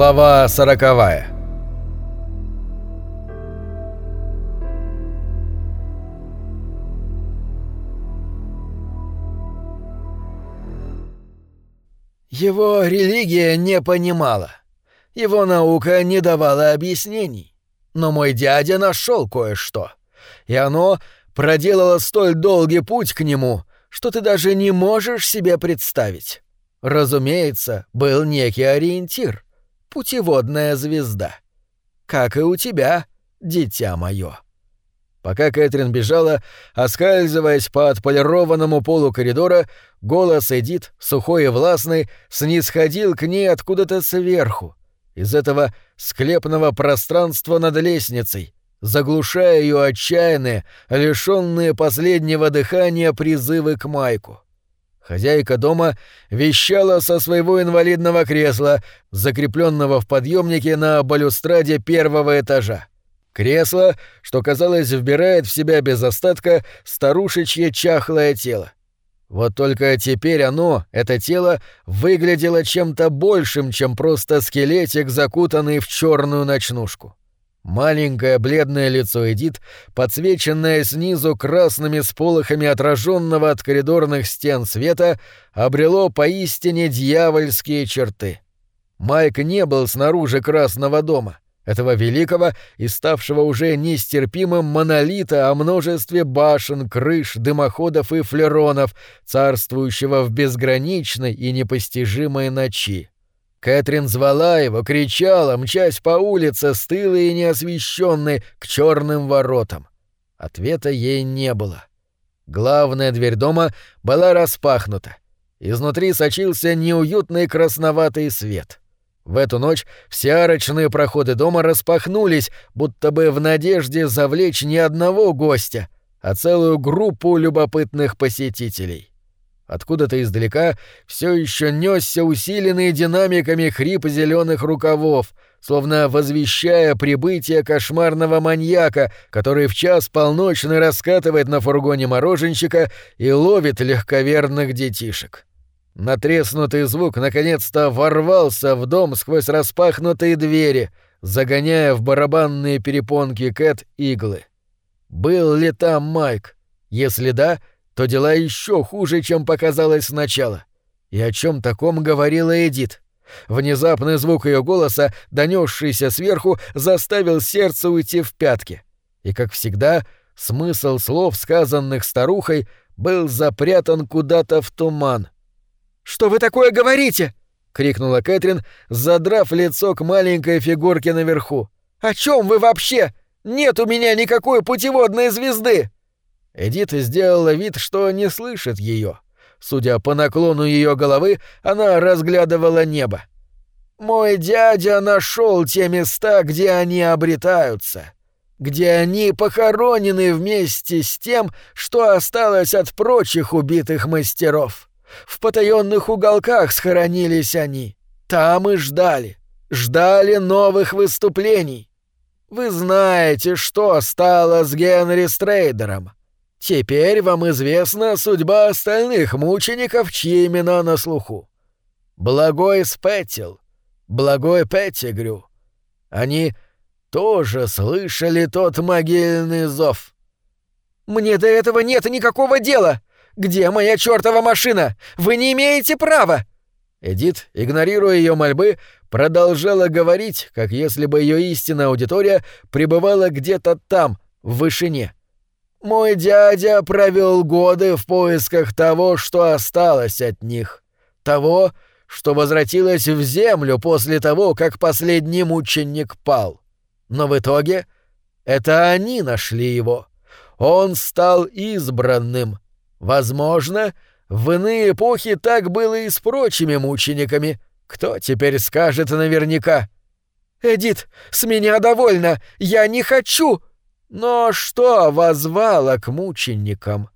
Глава сороковая Его религия не понимала. Его наука не давала объяснений. Но мой дядя нашел кое-что. И оно проделало столь долгий путь к нему, что ты даже не можешь себе представить. Разумеется, был некий ориентир — путеводная звезда. Как и у тебя, дитя мое. Пока Кэтрин бежала, оскальзываясь по отполированному полу коридора, голос Эдит, сухой и властный, снисходил к ней откуда-то сверху, из этого склепного пространства над лестницей, заглушая ее отчаянные, лишенные последнего дыхания призывы к Майку. Хозяйка дома вещала со своего инвалидного кресла, закрепленного в подъемнике на балюстраде первого этажа. Кресло, что, казалось, вбирает в себя без остатка старушечье чахлое тело. Вот только теперь оно, это тело, выглядело чем-то большим, чем просто скелетик, закутанный в черную ночнушку. Маленькое бледное лицо Эдит, подсвеченное снизу красными сполохами отраженного от коридорных стен света, обрело поистине дьявольские черты. Майк не был снаружи Красного дома, этого великого и ставшего уже нестерпимым монолита о множестве башен, крыш, дымоходов и флеронов, царствующего в безграничной и непостижимой ночи. Кэтрин звала его, кричала, мчась по улице, стылой и неосвещенной, к черным воротам. Ответа ей не было. Главная дверь дома была распахнута. Изнутри сочился неуютный красноватый свет. В эту ночь все арочные проходы дома распахнулись, будто бы в надежде завлечь не одного гостя, а целую группу любопытных посетителей. Откуда-то издалека все еще несся усиленный динамиками хрип зеленых рукавов, словно возвещая прибытие кошмарного маньяка, который в час полночный раскатывает на фургоне мороженщика и ловит легковерных детишек. Натреснутый звук наконец-то ворвался в дом сквозь распахнутые двери, загоняя в барабанные перепонки Кэт иглы. Был ли там Майк? Если да, то дела еще хуже, чем показалось сначала. И о чем таком говорила Эдит. Внезапный звук ее голоса, донесшийся сверху, заставил сердце уйти в пятки. И, как всегда, смысл слов, сказанных старухой, был запрятан куда-то в туман. «Что вы такое говорите?» — крикнула Кэтрин, задрав лицо к маленькой фигурке наверху. «О чем вы вообще? Нет у меня никакой путеводной звезды!» Эдит сделала вид, что не слышит ее. Судя по наклону ее головы, она разглядывала небо. «Мой дядя нашел те места, где они обретаются, где они похоронены вместе с тем, что осталось от прочих убитых мастеров. В потаенных уголках схоронились они. Там и ждали. Ждали новых выступлений. Вы знаете, что стало с Генри Стрейдером. Теперь вам известна судьба остальных мучеников, чьи имена на слуху. Благой Спеттил, Благой Петтигрю. Они тоже слышали тот могильный зов. «Мне до этого нет никакого дела! Где моя чёртова машина? Вы не имеете права!» Эдит, игнорируя ее мольбы, продолжала говорить, как если бы ее истинная аудитория пребывала где-то там, в вышине. Мой дядя провел годы в поисках того, что осталось от них. Того, что возвратилось в землю после того, как последний мученик пал. Но в итоге это они нашли его. Он стал избранным. Возможно, в иные эпохи так было и с прочими мучениками. Кто теперь скажет наверняка? «Эдит, с меня довольно! Я не хочу!» Но что возвало к мученикам?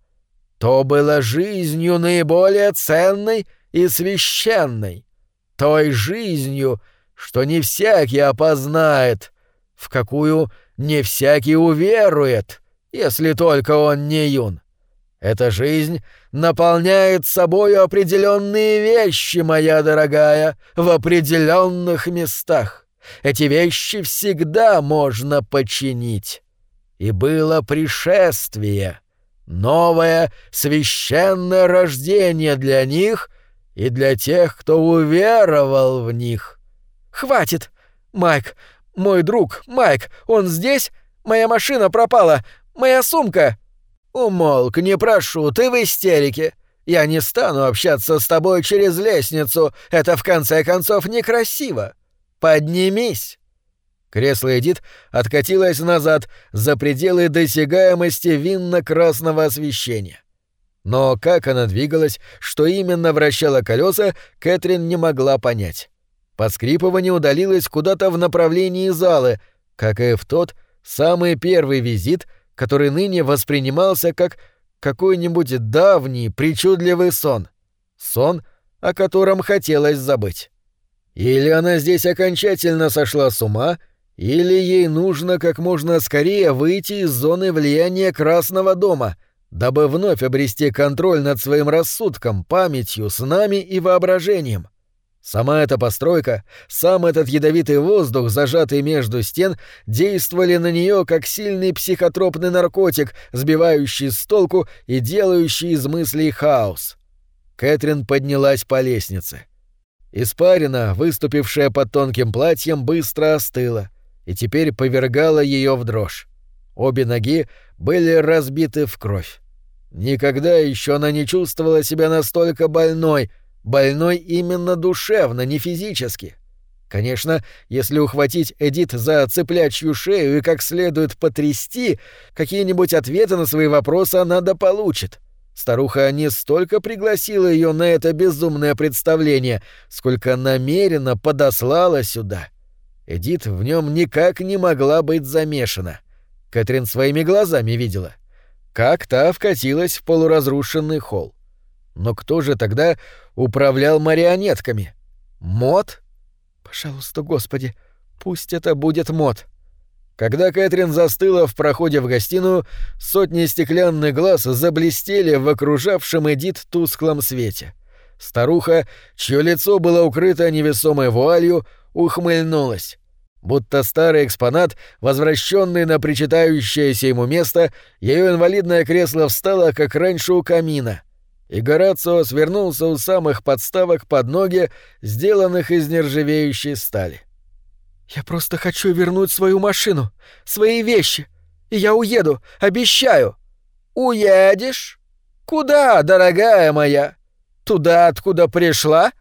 То было жизнью наиболее ценной и священной, той жизнью, что не всякий опознает, в какую не всякий уверует, если только он не юн. Эта жизнь наполняет собою определенные вещи, моя дорогая, в определенных местах. Эти вещи всегда можно починить. И было пришествие, новое священное рождение для них и для тех, кто уверовал в них. «Хватит! Майк, мой друг, Майк, он здесь? Моя машина пропала! Моя сумка!» «Умолк, не прошу, ты в истерике. Я не стану общаться с тобой через лестницу, это в конце концов некрасиво. Поднимись!» Кресло Эдит откатилось назад за пределы досягаемости винно-красного освещения. Но как она двигалась, что именно вращало колеса, Кэтрин не могла понять. Поскрипывание удалилось куда-то в направлении залы, как и в тот самый первый визит, который ныне воспринимался как какой-нибудь давний, причудливый сон. Сон, о котором хотелось забыть. Или она здесь окончательно сошла с ума, или ей нужно как можно скорее выйти из зоны влияния Красного дома, дабы вновь обрести контроль над своим рассудком, памятью, снами и воображением. Сама эта постройка, сам этот ядовитый воздух, зажатый между стен, действовали на нее как сильный психотропный наркотик, сбивающий с толку и делающий из мыслей хаос. Кэтрин поднялась по лестнице. Испарина, выступившая под тонким платьем, быстро остыла и теперь повергала ее в дрожь. Обе ноги были разбиты в кровь. Никогда еще она не чувствовала себя настолько больной — Больной именно душевно, не физически. Конечно, если ухватить Эдит за цыплячью шею и как следует потрясти, какие-нибудь ответы на свои вопросы она да получит. Старуха не столько пригласила ее на это безумное представление, сколько намеренно подослала сюда. Эдит в нем никак не могла быть замешана. Кэтрин своими глазами видела. Как та вкатилась в полуразрушенный холл. Но кто же тогда управлял марионетками? Мод? Пожалуйста, Господи, пусть это будет Мод. Когда Кэтрин застыла в проходе в гостиную, сотни стеклянных глаз заблестели в окружавшем Эдит тусклом свете. Старуха, чье лицо было укрыто невесомой вуалью, ухмыльнулась. Будто старый экспонат, возвращенный на причитающееся ему место, ее инвалидное кресло встало, как раньше у камина — и Горацио свернулся у самых подставок под ноги, сделанных из нержавеющей стали. «Я просто хочу вернуть свою машину, свои вещи, и я уеду, обещаю!» «Уедешь? Куда, дорогая моя? Туда, откуда пришла?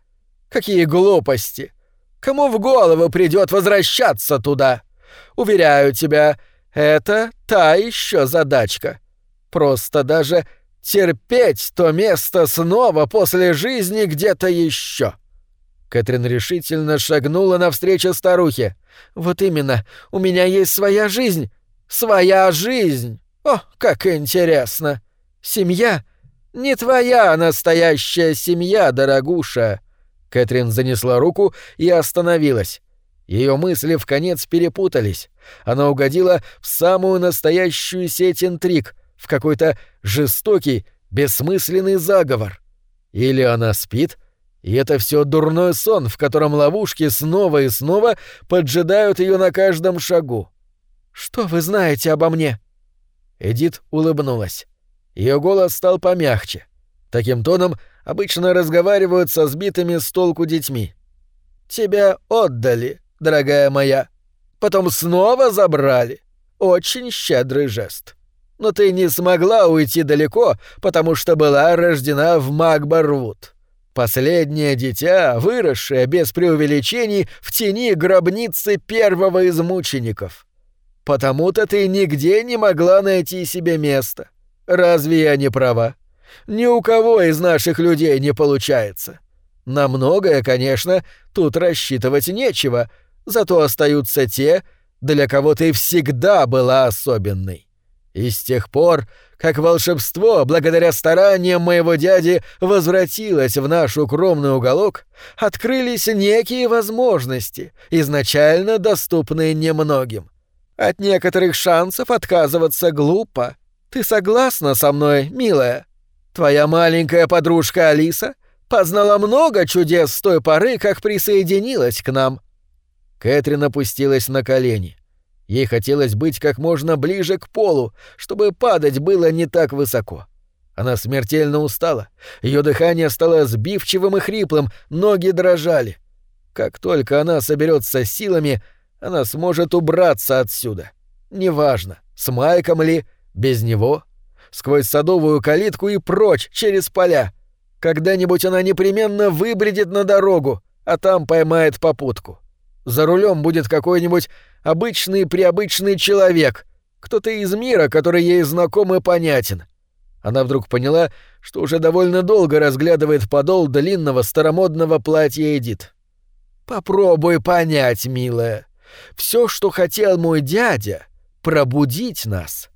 Какие глупости! Кому в голову придет возвращаться туда? Уверяю тебя, это та еще задачка. Просто даже терпеть то место снова после жизни где-то еще. Кэтрин решительно шагнула навстречу старухе. «Вот именно, у меня есть своя жизнь. Своя жизнь. О, как интересно. Семья? Не твоя настоящая семья, дорогуша». Кэтрин занесла руку и остановилась. Ее мысли в конец перепутались. Она угодила в самую настоящую сеть интриг — в какой-то жестокий, бессмысленный заговор. Или она спит, и это все дурной сон, в котором ловушки снова и снова поджидают ее на каждом шагу. «Что вы знаете обо мне?» Эдит улыбнулась. Ее голос стал помягче. Таким тоном обычно разговаривают со сбитыми с толку детьми. «Тебя отдали, дорогая моя. Потом снова забрали. Очень щедрый жест но ты не смогла уйти далеко, потому что была рождена в Макбарвуд. Последнее дитя, выросшее без преувеличений в тени гробницы первого из мучеников. Потому-то ты нигде не могла найти себе места. Разве я не права? Ни у кого из наших людей не получается. На многое, конечно, тут рассчитывать нечего, зато остаются те, для кого ты всегда была особенной. И с тех пор, как волшебство, благодаря стараниям моего дяди, возвратилось в наш укромный уголок, открылись некие возможности, изначально доступные немногим. От некоторых шансов отказываться глупо. Ты согласна со мной, милая? Твоя маленькая подружка Алиса познала много чудес с той поры, как присоединилась к нам». Кэтрин опустилась на колени. Ей хотелось быть как можно ближе к полу, чтобы падать было не так высоко. Она смертельно устала. Ее дыхание стало сбивчивым и хриплым, ноги дрожали. Как только она соберется силами, она сможет убраться отсюда. Неважно, с Майком ли, без него, сквозь садовую калитку и прочь через поля. Когда-нибудь она непременно выбредет на дорогу, а там поймает попутку. За рулем будет какой-нибудь обычный приобычный человек, кто-то из мира, который ей знаком и понятен. Она вдруг поняла, что уже довольно долго разглядывает подол длинного старомодного платья Эдит. «Попробуй понять, милая. Все, что хотел мой дядя — пробудить нас»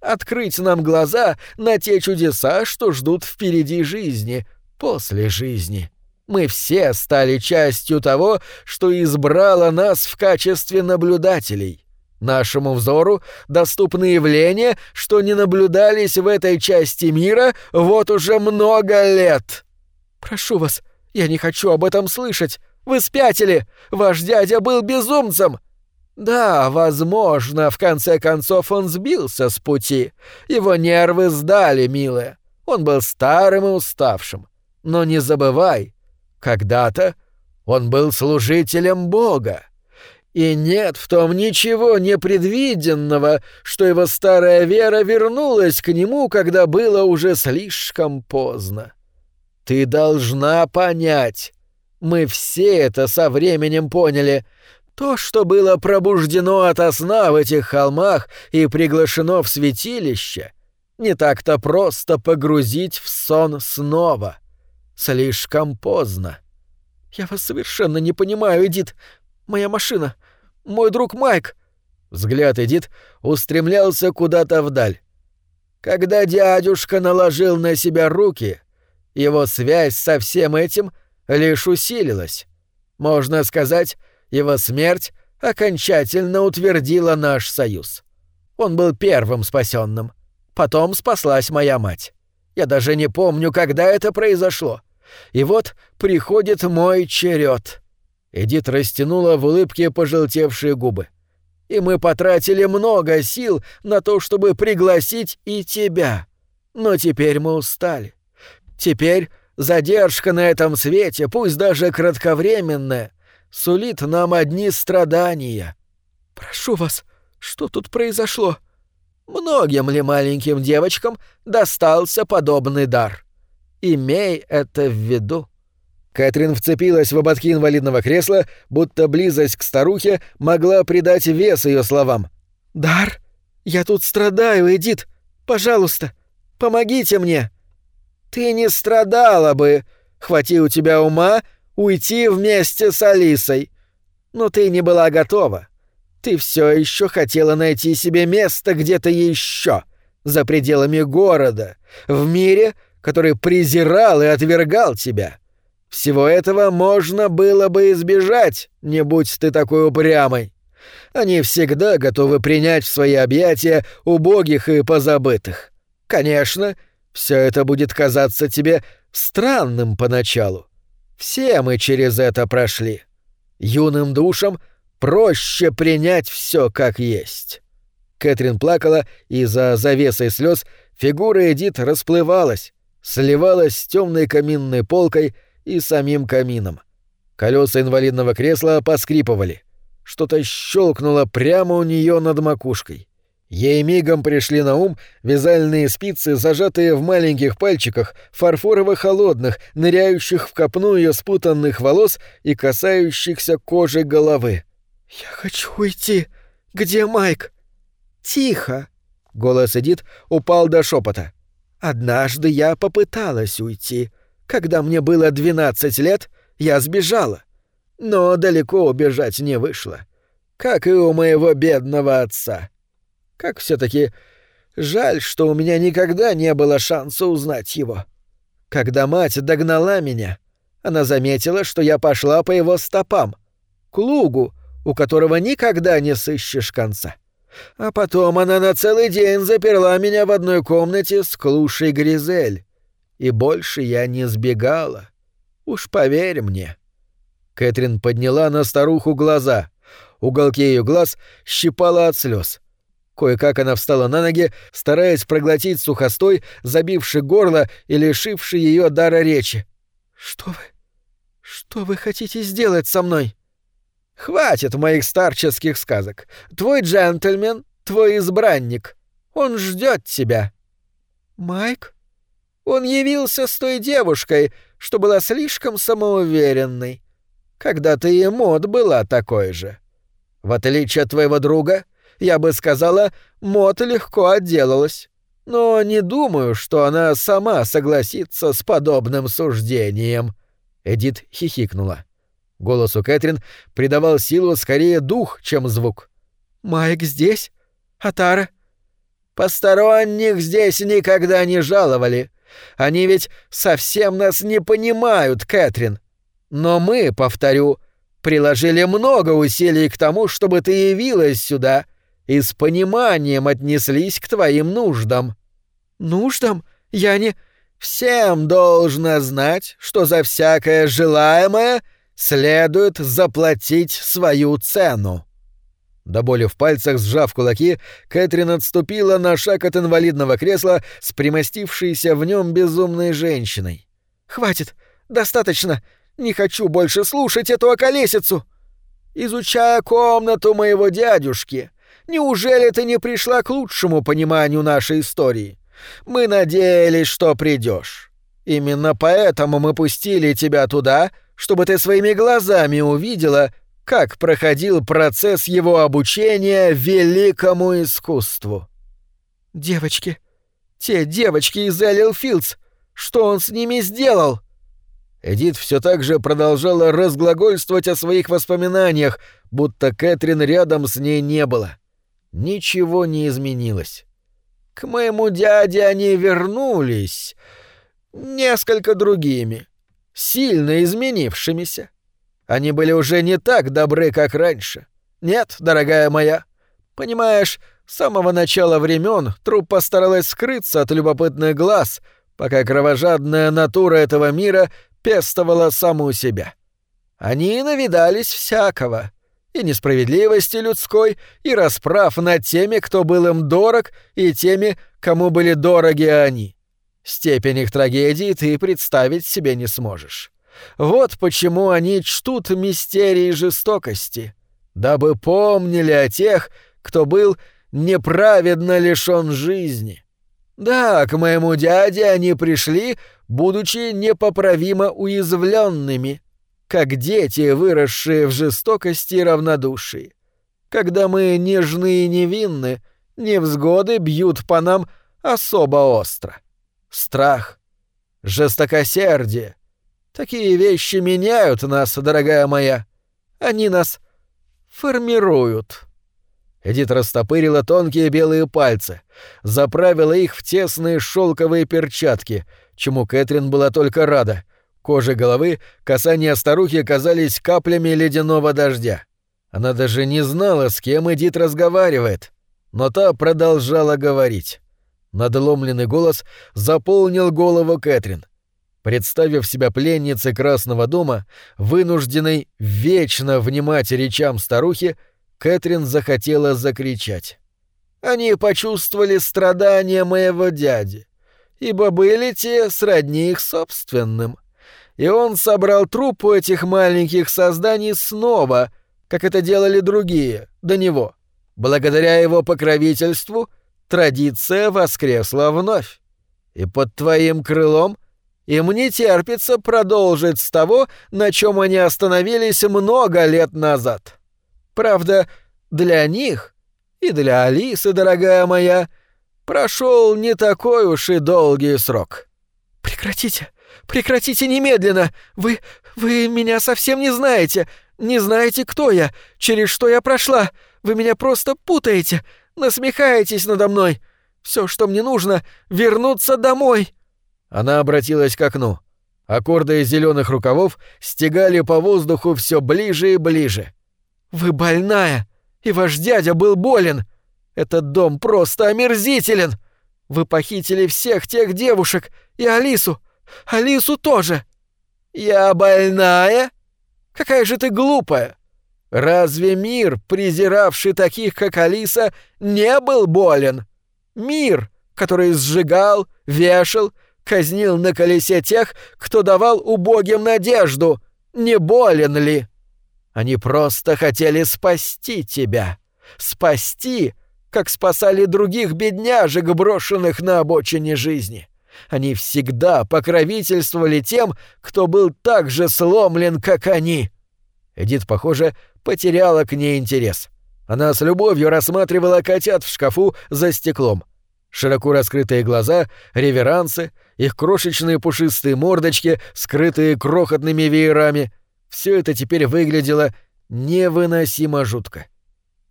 открыть нам глаза на те чудеса, что ждут впереди жизни, после жизни. Мы все стали частью того, что избрало нас в качестве наблюдателей. Нашему взору доступны явления, что не наблюдались в этой части мира вот уже много лет. Прошу вас, я не хочу об этом слышать. Вы спятили. Ваш дядя был безумцем. Да, возможно, в конце концов он сбился с пути. Его нервы сдали, милая. Он был старым и уставшим. Но не забывай, когда-то он был служителем Бога. И нет в том ничего непредвиденного, что его старая вера вернулась к нему, когда было уже слишком поздно. Ты должна понять. Мы все это со временем поняли — то, что было пробуждено ото сна в этих холмах и приглашено в святилище, не так-то просто погрузить в сон снова. Слишком поздно. Я вас совершенно не понимаю, Эдит. Моя машина. Мой друг Майк. Взгляд Эдит устремлялся куда-то вдаль. Когда дядюшка наложил на себя руки, его связь со всем этим лишь усилилась. Можно сказать, его смерть окончательно утвердила наш союз. Он был первым спасенным. Потом спаслась моя мать. Я даже не помню, когда это произошло. И вот приходит мой черед. Эдит растянула в улыбке пожелтевшие губы. И мы потратили много сил на то, чтобы пригласить и тебя. Но теперь мы устали. Теперь задержка на этом свете, пусть даже кратковременная, сулит нам одни страдания. Прошу вас, что тут произошло? Многим ли маленьким девочкам достался подобный дар? Имей это в виду. Кэтрин вцепилась в ободки инвалидного кресла, будто близость к старухе могла придать вес ее словам. «Дар? Я тут страдаю, Эдит. Пожалуйста, помогите мне». «Ты не страдала бы. Хвати у тебя ума, уйти вместе с Алисой. Но ты не была готова. Ты все еще хотела найти себе место где-то еще, за пределами города, в мире, который презирал и отвергал тебя. Всего этого можно было бы избежать, не будь ты такой упрямой. Они всегда готовы принять в свои объятия убогих и позабытых. Конечно, все это будет казаться тебе странным поначалу. Все мы через это прошли. Юным душам проще принять все как есть. Кэтрин плакала, и за завесой слез фигура Эдит расплывалась, сливалась с темной каминной полкой и самим камином. Колеса инвалидного кресла поскрипывали. Что-то щелкнуло прямо у нее над макушкой. Ей мигом пришли на ум вязальные спицы, зажатые в маленьких пальчиках, фарфорово-холодных, ныряющих в копну ее спутанных волос и касающихся кожи головы. «Я хочу уйти. Где Майк?» «Тихо!» — голос Эдит упал до шепота. «Однажды я попыталась уйти. Когда мне было двенадцать лет, я сбежала. Но далеко убежать не вышло. Как и у моего бедного отца». Как все-таки жаль, что у меня никогда не было шанса узнать его. Когда мать догнала меня, она заметила, что я пошла по его стопам, к лугу, у которого никогда не сыщешь конца. А потом она на целый день заперла меня в одной комнате с Клушей Гризель. и больше я не сбегала. Уж поверь мне». Кэтрин подняла на старуху глаза. Уголки ее глаз щипала от слез. Кое-как она встала на ноги, стараясь проглотить сухостой, забивший горло и лишивший ее дара речи. «Что вы... что вы хотите сделать со мной?» «Хватит моих старческих сказок. Твой джентльмен, твой избранник. Он ждет тебя». «Майк?» Он явился с той девушкой, что была слишком самоуверенной. Когда-то и Мод была такой же. В отличие от твоего друга, я бы сказала, Мод легко отделалась. Но не думаю, что она сама согласится с подобным суждением». Эдит хихикнула. Голосу Кэтрин придавал силу скорее дух, чем звук. «Майк здесь? А Тара?» «Посторонних здесь никогда не жаловали. Они ведь совсем нас не понимают, Кэтрин. Но мы, повторю, приложили много усилий к тому, чтобы ты явилась сюда и с пониманием отнеслись к твоим нуждам». «Нуждам? Я не...» «Всем должно знать, что за всякое желаемое следует заплатить свою цену». До боли в пальцах, сжав кулаки, Кэтрин отступила на шаг от инвалидного кресла с примостившейся в нем безумной женщиной. «Хватит! Достаточно! Не хочу больше слушать эту околесицу!» «Изучая комнату моего дядюшки, неужели ты не пришла к лучшему пониманию нашей истории? Мы надеялись, что придешь. Именно поэтому мы пустили тебя туда, чтобы ты своими глазами увидела, как проходил процесс его обучения великому искусству». «Девочки, те девочки из Эллил Филдс, что он с ними сделал?» Эдит все так же продолжала разглагольствовать о своих воспоминаниях, будто Кэтрин рядом с ней не было. Ничего не изменилось. К моему дяде они вернулись несколько другими, сильно изменившимися. Они были уже не так добры, как раньше. Нет, дорогая моя. Понимаешь, с самого начала времен труп постаралась скрыться от любопытных глаз, пока кровожадная натура этого мира пестовала саму себя. Они навидались всякого. И несправедливости людской, и расправ над теми, кто был им дорог, и теми, кому были дороги они. Степень их трагедии ты представить себе не сможешь. Вот почему они чтут мистерии жестокости, дабы помнили о тех, кто был неправедно лишён жизни. Да, к моему дяде они пришли, будучи непоправимо уязвленными, как дети, выросшие в жестокости и равнодушии. Когда мы нежны и невинны, невзгоды бьют по нам особо остро. Страх, жестокосердие. Такие вещи меняют нас, дорогая моя. Они нас формируют. Эдит растопырила тонкие белые пальцы, заправила их в тесные шелковые перчатки, чему Кэтрин была только рада. Кожа головы, касания старухи казались каплями ледяного дождя. Она даже не знала, с кем Эдит разговаривает, но та продолжала говорить. Надломленный голос заполнил голову Кэтрин. Представив себя пленницей Красного дома, вынужденной вечно внимать речам старухи, Кэтрин захотела закричать. «Они почувствовали страдания моего дяди, ибо были те сродни их собственным. И он собрал трупы этих маленьких созданий снова, как это делали другие, до него. Благодаря его покровительству традиция воскресла вновь. И под твоим крылом им не терпится продолжить с того, на чем они остановились много лет назад». Правда, для них и для Алисы, дорогая моя, прошел не такой уж и долгий срок. Прекратите, прекратите немедленно. Вы вы меня совсем не знаете, не знаете, кто я, через что я прошла. Вы меня просто путаете, насмехаетесь надо мной. Все, что мне нужно, вернуться домой. Она обратилась к окну. Аккорды из зеленых рукавов стегали по воздуху все ближе и ближе. «Вы больная, и ваш дядя был болен. Этот дом просто омерзителен. Вы похитили всех тех девушек и Алису, Алису тоже. Я больная? Какая же ты глупая. Разве мир, презиравший таких, как Алиса, не был болен? Мир, который сжигал, вешал, казнил на колесе тех, кто давал убогим надежду, не болен ли? Они просто хотели спасти тебя. Спасти, как спасали других бедняжек, брошенных на обочине жизни. Они всегда покровительствовали тем, кто был так же сломлен, как они. Эдит, похоже, потеряла к ней интерес. Она с любовью рассматривала котят в шкафу за стеклом. Широко раскрытые глаза, реверансы, их крошечные пушистые мордочки, скрытые крохотными веерами — все это теперь выглядело невыносимо жутко.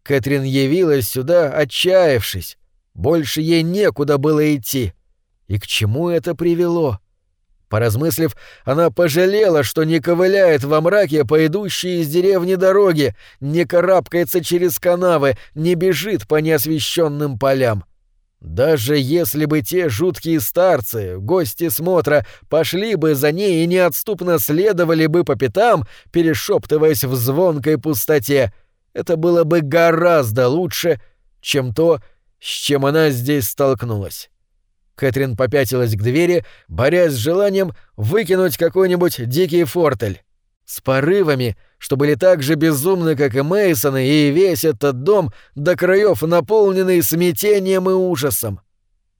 Кэтрин явилась сюда, отчаявшись. Больше ей некуда было идти. И к чему это привело? Поразмыслив, она пожалела, что не ковыляет во мраке по идущей из деревни дороге, не карабкается через канавы, не бежит по неосвещенным полям. Даже если бы те жуткие старцы, гости смотра, пошли бы за ней и неотступно следовали бы по пятам, перешептываясь в звонкой пустоте, это было бы гораздо лучше, чем то, с чем она здесь столкнулась. Кэтрин попятилась к двери, борясь с желанием выкинуть какой-нибудь дикий фортель. С порывами, что были так же безумны, как и Мейсоны, и весь этот дом до краев наполненный смятением и ужасом.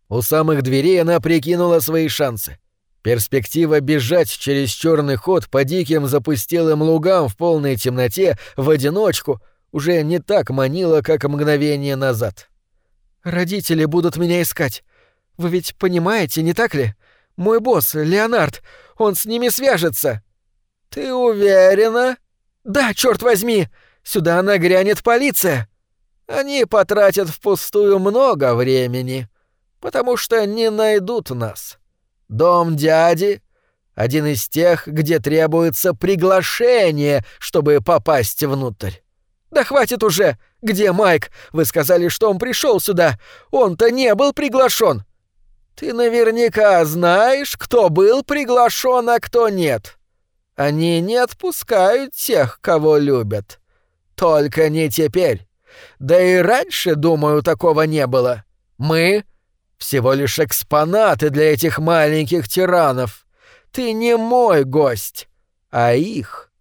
У самых дверей она прикинула свои шансы. Перспектива бежать через черный ход по диким запустелым лугам в полной темноте в одиночку уже не так манила, как мгновение назад. «Родители будут меня искать. Вы ведь понимаете, не так ли? Мой босс, Леонард, он с ними свяжется!» «Ты уверена?» «Да, черт возьми! Сюда нагрянет полиция!» «Они потратят впустую много времени, потому что не найдут нас. Дом дяди — один из тех, где требуется приглашение, чтобы попасть внутрь. «Да хватит уже! Где Майк? Вы сказали, что он пришел сюда. Он-то не был приглашен. Ты наверняка знаешь, кто был приглашен, а кто нет. Они не отпускают тех, кого любят. Только не теперь. Да и раньше, думаю, такого не было. Мы — всего лишь экспонаты для этих маленьких тиранов. Ты не мой гость, а их.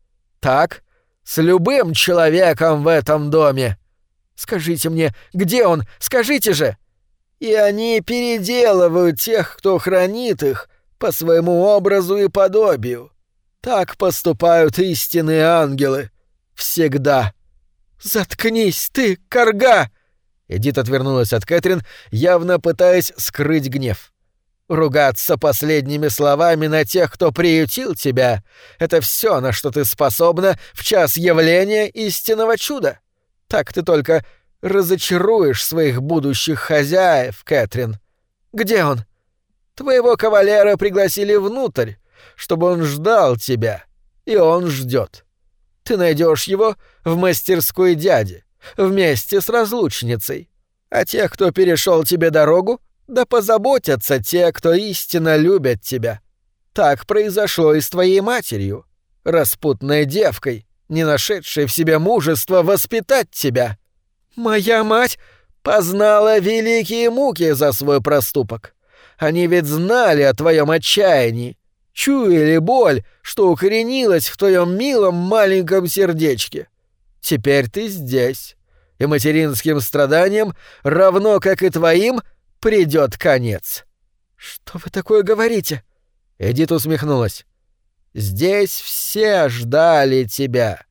Так? С любым человеком в этом доме. Скажите мне, где он? Скажите же!» И они переделывают тех, кто хранит их, по своему образу и подобию. Так поступают истинные ангелы. Всегда. «Заткнись ты, корга!» Эдит отвернулась от Кэтрин, явно пытаясь скрыть гнев. «Ругаться последними словами на тех, кто приютил тебя — это все, на что ты способна в час явления истинного чуда. Так ты только разочаруешь своих будущих хозяев, Кэтрин. Где он? Твоего кавалера пригласили внутрь, чтобы он ждал тебя, и он ждет. Ты найдешь его в мастерской дяди, вместе с разлучницей. А тех, кто перешел тебе дорогу, да позаботятся те, кто истинно любят тебя. Так произошло и с твоей матерью, распутной девкой, не нашедшей в себе мужества воспитать тебя. Моя мать познала великие муки за свой проступок. Они ведь знали о твоем отчаянии, чуяли боль, что укоренилась в твоем милом маленьком сердечке. Теперь ты здесь, и материнским страданиям, равно как и твоим, придет конец. Что вы такое говорите? Эдит усмехнулась. Здесь все ждали тебя.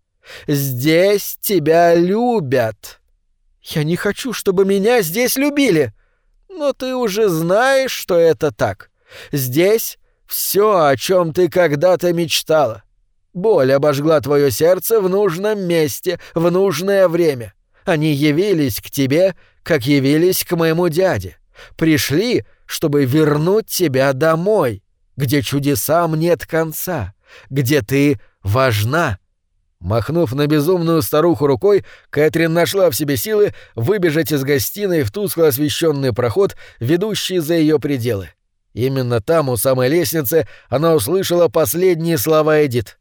Здесь тебя любят. Я не хочу, чтобы меня здесь любили. Но ты уже знаешь, что это так. Здесь все, о чем ты когда-то мечтала. Боль обожгла твое сердце в нужном месте, в нужное время. Они явились к тебе, как явились к моему дяде. Пришли, чтобы вернуть тебя домой, где чудесам нет конца, где ты важна. Махнув на безумную старуху рукой, Кэтрин нашла в себе силы выбежать из гостиной в тускло освещенный проход, ведущий за ее пределы Именно там, у самой лестницы, она услышала последние слова Эдит.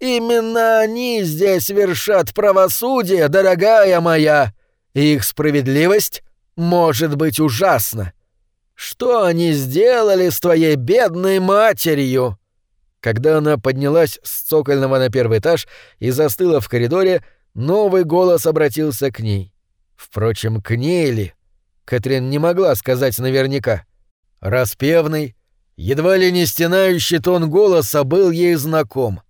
«Именно они здесь вершат правосудие, дорогая моя! Их справедливость может быть ужасна. Что они сделали с твоей бедной матерью?» Когда она поднялась с цокольного на первый этаж и застыла в коридоре, новый голос обратился к ней. Впрочем, к ней ли? Кэтрин не могла сказать наверняка. Распевный, едва ли не стенающий тон голоса был ей знаком.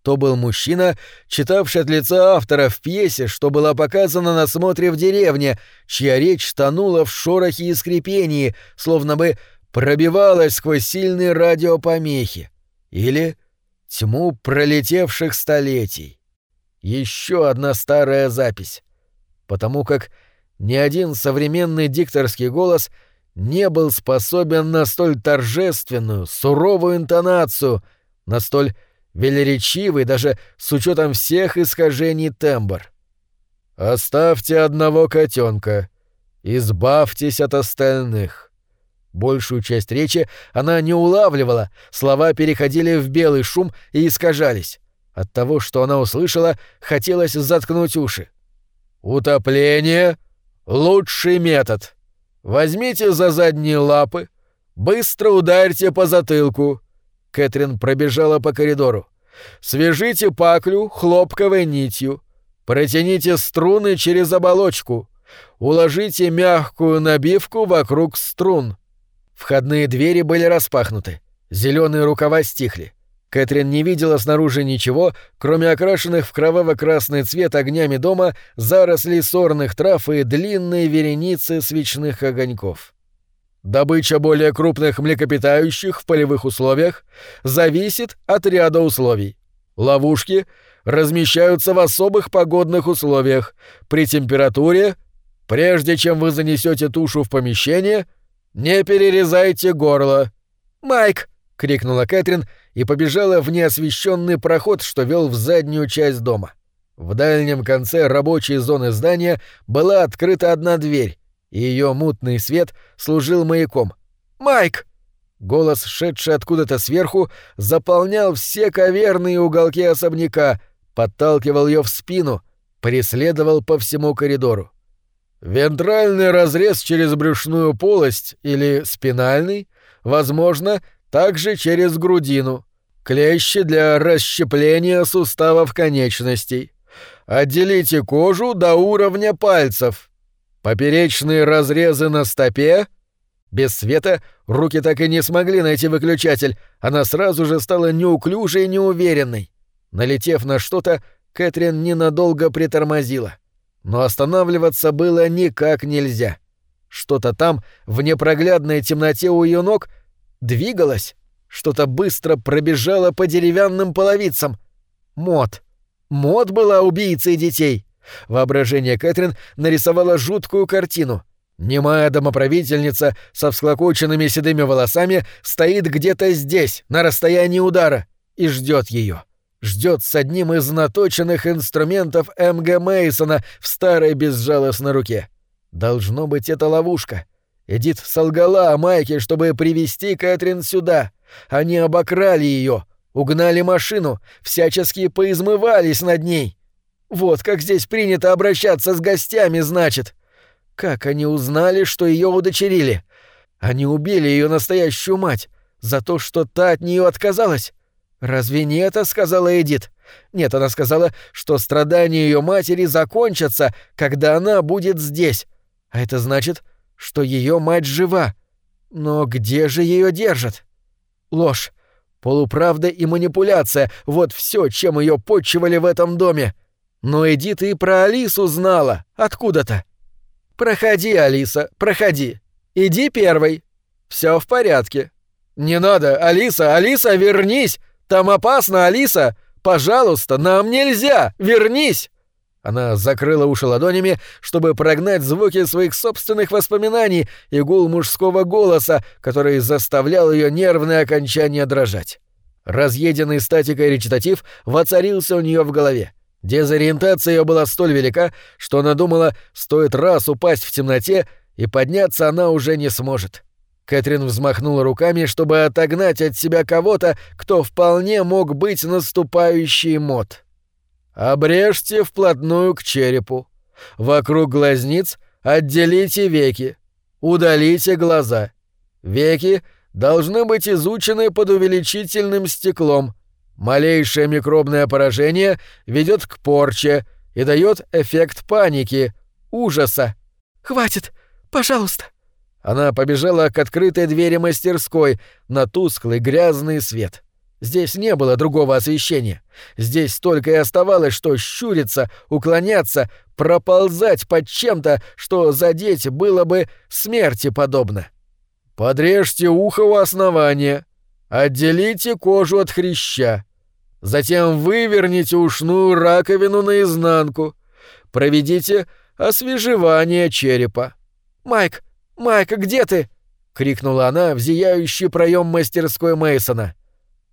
То был мужчина, читавший от лица автора в пьесе, что была показана на смотре в деревне, чья речь тонула в шорохе и скрипении, словно бы пробивалась сквозь сильные радиопомехи. Или тьму пролетевших столетий. Еще одна старая запись. Потому как ни один современный дикторский голос — не был способен на столь торжественную, суровую интонацию, на столь велеречивый даже с учетом всех искажений тембр. «Оставьте одного котенка, избавьтесь от остальных». Большую часть речи она не улавливала, слова переходили в белый шум и искажались. От того, что она услышала, хотелось заткнуть уши. «Утопление — лучший метод», Возьмите за задние лапы, быстро ударьте по затылку. Кэтрин пробежала по коридору. Свяжите паклю хлопковой нитью. Протяните струны через оболочку. Уложите мягкую набивку вокруг струн. Входные двери были распахнуты. Зеленые рукава стихли. Кэтрин не видела снаружи ничего, кроме окрашенных в кроваво-красный цвет огнями дома зарослей сорных трав и длинной вереницы свечных огоньков. Добыча более крупных млекопитающих в полевых условиях зависит от ряда условий. Ловушки размещаются в особых погодных условиях, при температуре, прежде чем вы занесете тушу в помещение, не перерезайте горло. «Майк!» — крикнула Кэтрин — и побежала в неосвещенный проход, что вел в заднюю часть дома. В дальнем конце рабочей зоны здания была открыта одна дверь, и ее мутный свет служил маяком. «Майк!» Голос, шедший откуда-то сверху, заполнял все каверные уголки особняка, подталкивал ее в спину, преследовал по всему коридору. Вентральный разрез через брюшную полость или спинальный, возможно, также через грудину, клещи для расщепления суставов конечностей. Отделите кожу до уровня пальцев. Поперечные разрезы на стопе. Без света руки так и не смогли найти выключатель, она сразу же стала неуклюжей и неуверенной. Налетев на что-то, Кэтрин ненадолго притормозила. Но останавливаться было никак нельзя. Что-то там, в непроглядной темноте у ее ног, Двигалось. Что-то быстро пробежало по деревянным половицам. Мод. Мод была убийцей детей. Воображение Кэтрин нарисовало жуткую картину. Немая домоправительница со всклокоченными седыми волосами стоит где-то здесь, на расстоянии удара, и ждет ее. Ждет с одним из наточенных инструментов М.Г. Мейсона в старой безжалостной руке. Должно быть, это ловушка. Эдит солгала о Майке, чтобы привести Кэтрин сюда. Они обокрали ее, угнали машину, всячески поизмывались над ней. Вот как здесь принято обращаться с гостями, значит. Как они узнали, что ее удочерили? Они убили ее настоящую мать за то, что та от нее отказалась. Разве не это сказала Эдит? Нет, она сказала, что страдания ее матери закончатся, когда она будет здесь. А это значит, что ее мать жива. Но где же ее держат? Ложь, полуправда и манипуляция — вот все, чем ее подчивали в этом доме. Но Эдит и про Алису знала, откуда-то. «Проходи, Алиса, проходи. Иди первой. Все в порядке». «Не надо, Алиса, Алиса, вернись! Там опасно, Алиса! Пожалуйста, нам нельзя! Вернись!» Она закрыла уши ладонями, чтобы прогнать звуки своих собственных воспоминаний и гул мужского голоса, который заставлял ее нервные окончания дрожать. Разъеденный статикой речитатив воцарился у нее в голове. Дезориентация ее была столь велика, что она думала, стоит раз упасть в темноте, и подняться она уже не сможет. Кэтрин взмахнула руками, чтобы отогнать от себя кого-то, кто вполне мог быть наступающий мод. «Обрежьте вплотную к черепу. Вокруг глазниц отделите веки. Удалите глаза. Веки должны быть изучены под увеличительным стеклом. Малейшее микробное поражение ведет к порче и дает эффект паники, ужаса. «Хватит! Пожалуйста!» Она побежала к открытой двери мастерской на тусклый грязный свет. Здесь не было другого освещения. Здесь только и оставалось, что щуриться, уклоняться, проползать под чем-то, что задеть было бы смерти подобно. Подрежьте ухо у основания, отделите кожу от хряща, затем выверните ушную раковину наизнанку, проведите освежевание черепа. «Майк, Майк, где ты?» — крикнула она в зияющий проем мастерской Мейсона.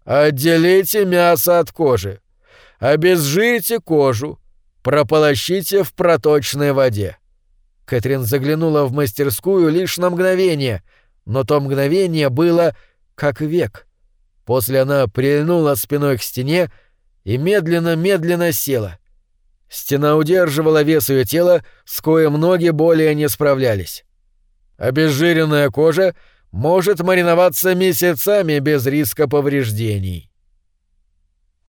Отделите мясо от кожи. Обезжирьте кожу. Прополощите в проточной воде. Кэтрин заглянула в мастерскую лишь на мгновение, но то мгновение было как век. После она прильнула спиной к стене и медленно-медленно села. Стена удерживала вес ее тела, с коим ноги более не справлялись. Обезжиренная кожа может мариноваться месяцами без риска повреждений.